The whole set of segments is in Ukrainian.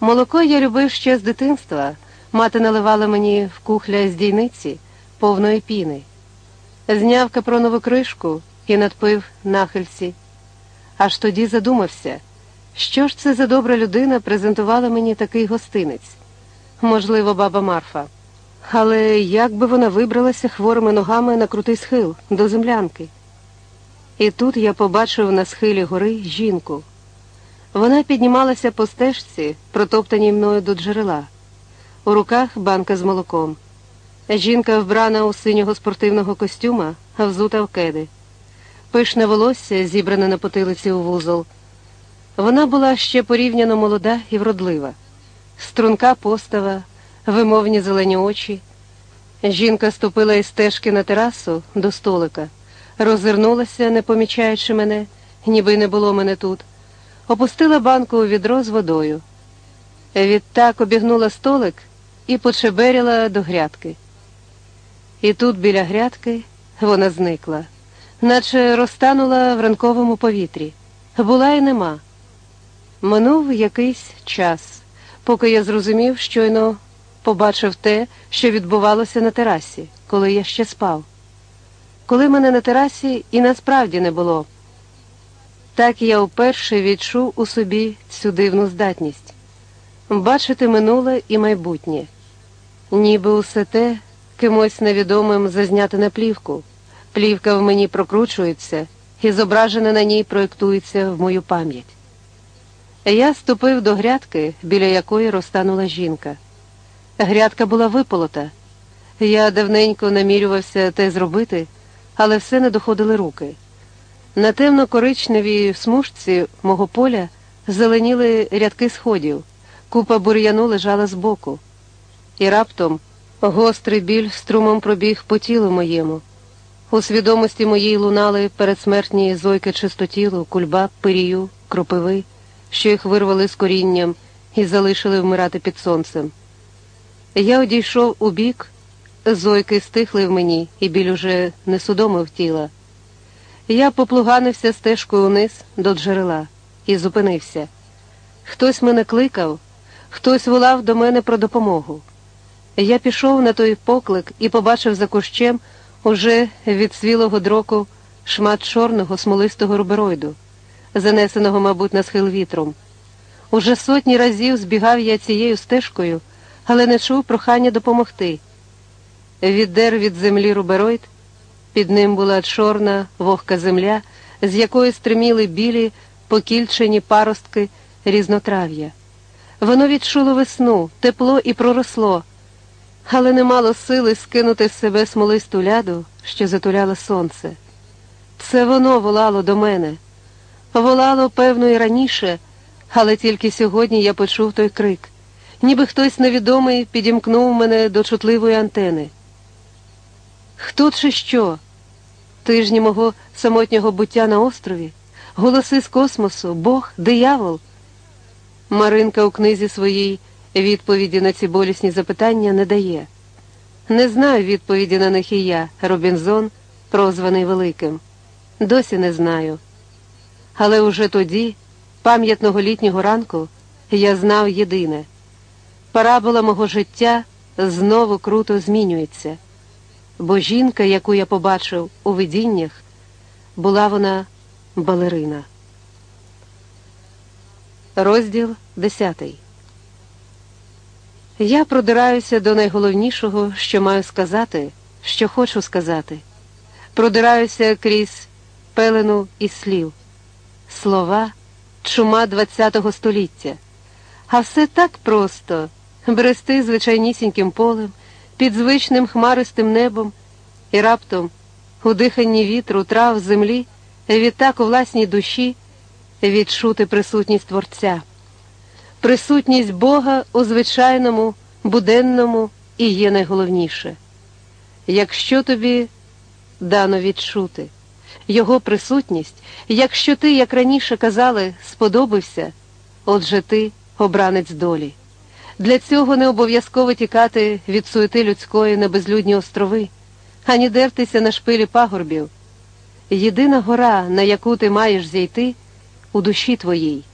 Молоко я любив ще з дитинства. Мати наливала мені в кухля з дійниці повної піни. Зняв капронову кришку і надпив нахильці. Аж тоді задумався, що ж це за добра людина презентувала мені такий гостинець. Можливо, баба Марфа. Але як би вона вибралася хворими ногами на крутий схил до землянки? І тут я побачив на схилі гори жінку. Вона піднімалася по стежці, протоптаній мною до джерела. У руках банка з молоком. Жінка вбрана у синього спортивного костюма, взута в кеди. Пишне волосся, зібране на потилиці у вузол. Вона була ще порівняно молода і вродлива, струнка постава, вимовні зелені очі. Жінка ступила із стежки на терасу до столика, розвернулася, не помічаючи мене, ніби не було мене тут, опустила банку у відро з водою. Відтак обігнула столик і почеберяла до грядки. І тут біля грядки вона зникла, наче розтанула в ранковому повітрі. Була і нема. Минув якийсь час, поки я зрозумів, щойно побачив те, що відбувалося на терасі, коли я ще спав. Коли мене на терасі і насправді не було. Так я вперше відчув у собі цю дивну здатність бачити минуле і майбутнє, ніби усе те кимось невідомим зазняти на плівку. Плівка в мені прокручується, і зображене на ній проєктується в мою пам'ять. Я ступив до грядки, біля якої розтанула жінка. Грядка була виполота. Я давненько намірювався те зробити, але все не доходили руки. На темно-коричневій смужці мого поля зеленіли рядки сходів, купа бур'яну лежала збоку. І раптом гострий біль струмом пробіг по тілу моєму. У свідомості моїй лунали передсмертні зойки чистотілу, кульба, пирію, кропиви, що їх вирвали з корінням і залишили вмирати під сонцем. Я одійшов у бік, зойки стихли в мені, і біль уже не судомив тіла. Я поплуганився стежкою униз до джерела і зупинився. Хтось мене кликав, хтось волав до мене про допомогу. Я пішов на той поклик і побачив за кущем уже від свілого дроку шмат чорного смолистого рубероїду, занесеного, мабуть, на схил вітром. Уже сотні разів збігав я цією стежкою, але не чув прохання допомогти. Віддер від землі рубероїд, під ним була чорна вогка земля, з якої стриміли білі покільчені паростки різнотрав'я. Воно відчуло весну, тепло і проросло але не мало сили скинути з себе смолисту ляду, що затуляла сонце. Це воно волало до мене. Волало, певно, і раніше, але тільки сьогодні я почув той крик, ніби хтось невідомий підімкнув мене до чутливої антени. Хто чи що? Тижні мого самотнього буття на острові, голоси з космосу, Бог, диявол. Маринка у книзі своїй Відповіді на ці болісні запитання не дає. Не знаю відповіді на них і я, Робінзон, прозваний Великим. Досі не знаю. Але уже тоді, пам'ятного літнього ранку, я знав єдине парабола мого життя знову круто змінюється, бо жінка, яку я побачив у видіннях, була вона балерина. Розділ десятий я продираюся до найголовнішого, що маю сказати, що хочу сказати. Продираюся крізь пелену і слів, слова, чума ХХ століття. А все так просто брести звичайнісіньким полем, під звичним хмаристим небом, і раптом, у диханні вітру, трав землі, відтак у власній душі відчути присутність Творця присутність Бога у звичайному, буденному і є найголовніше. Якщо тобі дано відчути Його присутність, якщо ти, як раніше казали, сподобався, отже ти обранець долі. Для цього не обов'язково тікати від суети людської на безлюдні острови, ані дертися на шпилі пагорбів. Єдина гора, на яку ти маєш зійти, у душі твоїй,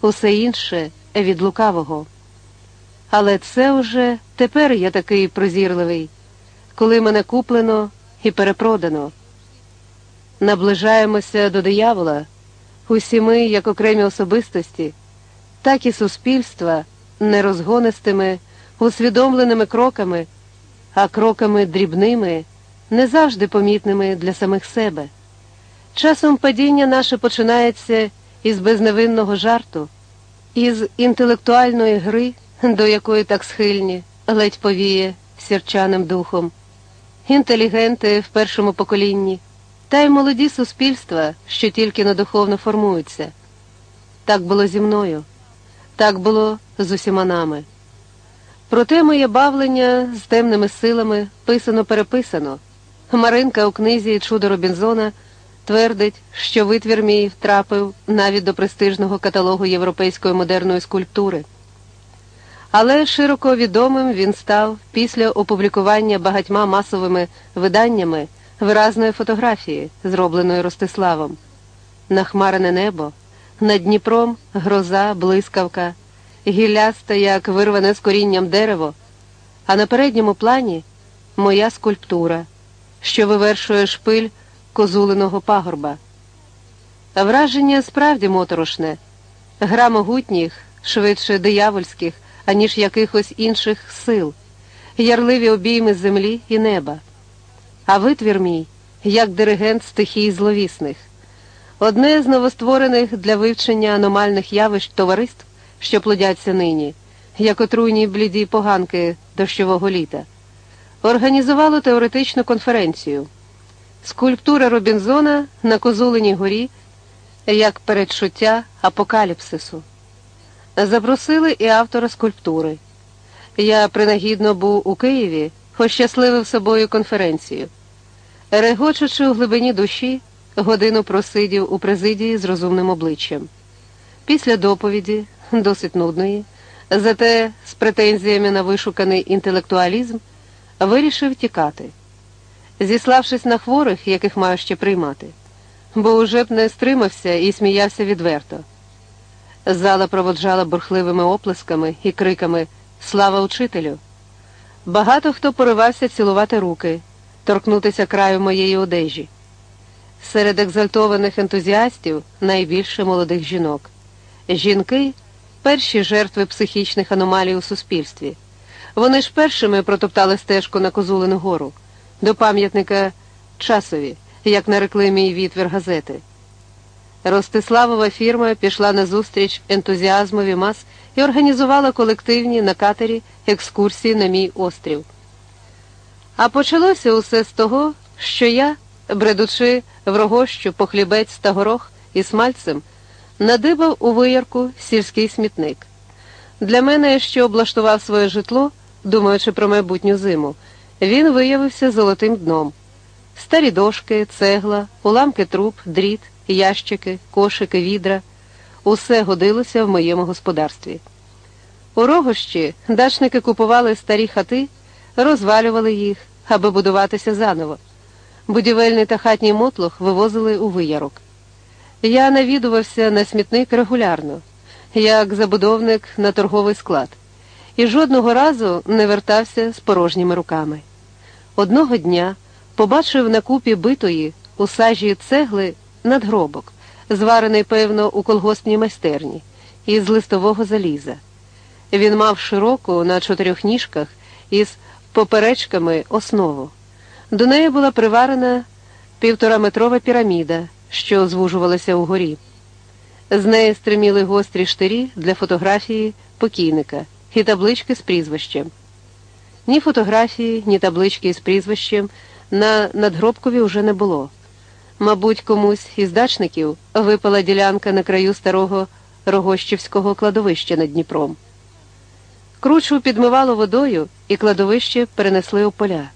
усе інше від лукавого. Але це уже тепер я такий прозірливий, коли мене куплено і перепродано. Наближаємося до диявола, усі ми, як окремі особистості, так і суспільства нерозгонистими, усвідомленими кроками, а кроками дрібними, не завжди помітними для самих себе. Часом падіння наше починається із безневинного жарту, із інтелектуальної гри, до якої так схильні, ледь повіє сірчаним духом, інтелігенти в першому поколінні, та й молоді суспільства, що тільки надуховно формуються. Так було зі мною, так було з усіма нами. Проте моє бавлення з темними силами писано переписано. Маринка у книзі Чудо Робінзона твердить, що витвір мій втрапив навіть до престижного каталогу європейської модерної скульптури. Але широко відомим він став після опублікування багатьма масовими виданнями виразної фотографії, зробленої Ростиславом. Нахмарене небо, над Дніпром гроза, блискавка, гілляста, як вирване з корінням дерево, а на передньому плані моя скульптура, що вивершує шпиль козулиного пагорба. Враження справді моторошне, гра могутніх, швидше диявольських, аніж якихось інших сил, ярливі обійми землі і неба. А витвір мій, як диригент стихій зловісних, одне з новостворених для вивчення аномальних явищ товариств, що плодяться нині, як отруйні бліді поганки дощового літа, організувало теоретичну конференцію. Скульптура Робінзона на Козулиній горі як передчуття апокаліпсису. Запросили і автора скульптури. Я принагідно був у Києві, ощасливив собою конференцію. Регочучи у глибині душі, годину просидів у президії з розумним обличчям. Після доповіді, досить нудної, зате з претензіями на вишуканий інтелектуалізм, вирішив тікати зіславшись на хворих, яких маю ще приймати, бо уже б не стримався і сміявся відверто. Зала проводжала бурхливими оплесками і криками Слава учителю! Багато хто поривався цілувати руки, торкнутися краю моєї одежі. Серед екзальтованих ентузіастів найбільше молодих жінок. Жінки перші жертви психічних аномалій у суспільстві. Вони ж першими протоптали стежку на Козулину гору до пам'ятника часові, як нарекли мій відвір газети. Ростиславова фірма пішла на зустріч ентузіазмові мас і організувала колективні на катері екскурсії на мій острів. А почалося усе з того, що я, бредучи в рогощу по хлібець та горох і смальцем, надибав у виярку сільський смітник. Для мене, що облаштував своє житло, думаючи про майбутню зиму, він виявився золотим дном. Старі дошки, цегла, уламки труб, дріт, ящики, кошики, відра усе годилося в моєму господарстві. У рогощі дачники купували старі хати, розвалювали їх, аби будуватися заново. Будівельний та хатній мотлох вивозили у виярок. Я навідувався на смітник регулярно, як забудовник на торговий склад, і жодного разу не вертався з порожніми руками. Одного дня побачив на купі битої у сажі цегли надгробок, зварений, певно, у колгоспній майстерні, із листового заліза. Він мав широку на чотирьох ніжках із поперечками основу. До неї була приварена півтораметрова піраміда, що звужувалася угорі. З неї стриміли гострі штирі для фотографії покійника і таблички з прізвищем. Ні фотографії, ні таблички з прізвищем на надгробкові вже не було. Мабуть, комусь із дачників випала ділянка на краю старого Рогощівського кладовища над Дніпром. Кручу підмивало водою, і кладовище перенесли у поля.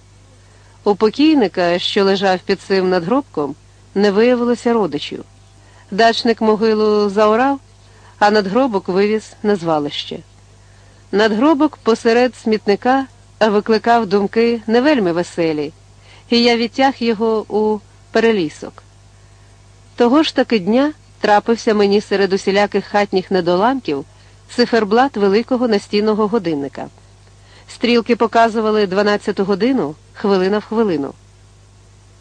У покійника, що лежав під цим надгробком, не виявилося родичів. Дачник могилу заорав, а надгробок вивіз на звалище. Надгробок посеред смітника викликав думки не вельми веселі, і я відтяг його у перелісок. Того ж таки дня трапився мені серед усіляких хатніх недоламків циферблат великого настінного годинника. Стрілки показували 12 годину хвилина в хвилину.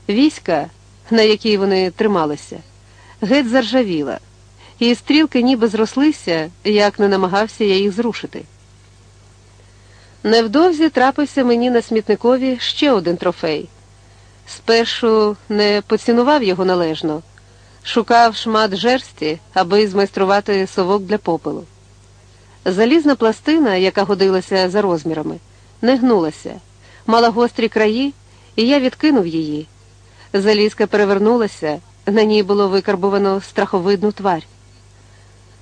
Війська, на якій вони трималися, геть заржавіла, і стрілки ніби зрослися, як не намагався я їх зрушити. Невдовзі трапився мені на смітникові ще один трофей. Спершу не поцінував його належно, шукав шмат жерсті, аби змайструвати совок для попелу. Залізна пластина, яка годилася за розмірами, не гнулася, мала гострі краї, і я відкинув її. Залізка перевернулася, на ній було викарбовано страховидну тварь.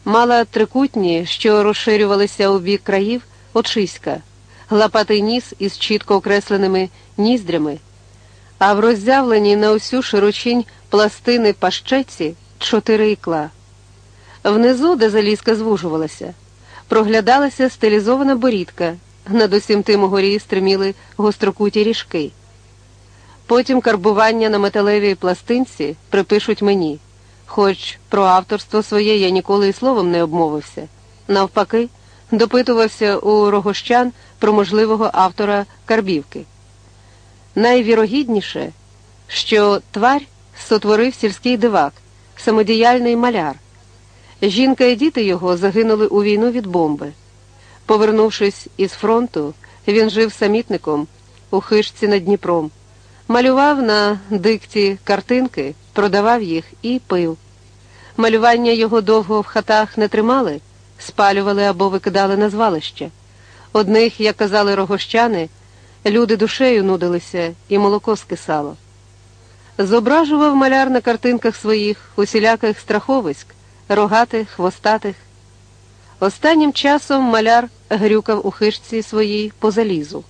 Мала трикутні, що розширювалися у бік країв, очиська, глапатий ніс із чітко окресленими ніздрями, а в роззявленій на усю широчінь пластини пащеці чотири ікла. Внизу, де залізка звужувалася, проглядалася стилізована борідка, над усім тим угорі стриміли гострокуті ріжки. Потім карбування на металевій пластинці припишуть мені, хоч про авторство своє я ніколи і словом не обмовився. Навпаки, допитувався у рогощан про можливого автора карбівки. Найвірогідніше, що тварь сотворив сільський дивак, самодіяльний маляр. Жінка і діти його загинули у війну від бомби. Повернувшись із фронту, він жив самітником у хижці над Дніпром, малював на дикті картинки, продавав їх і пив. Малювання його довго в хатах не тримали, спалювали або викидали на звалище. Одних, як казали рогощани, люди душею нудилися і молоко скисало. Зображував маляр на картинках своїх усіляких страховиськ, рогатих, хвостатих. Останнім часом маляр грюкав у хижці своїй по залізу.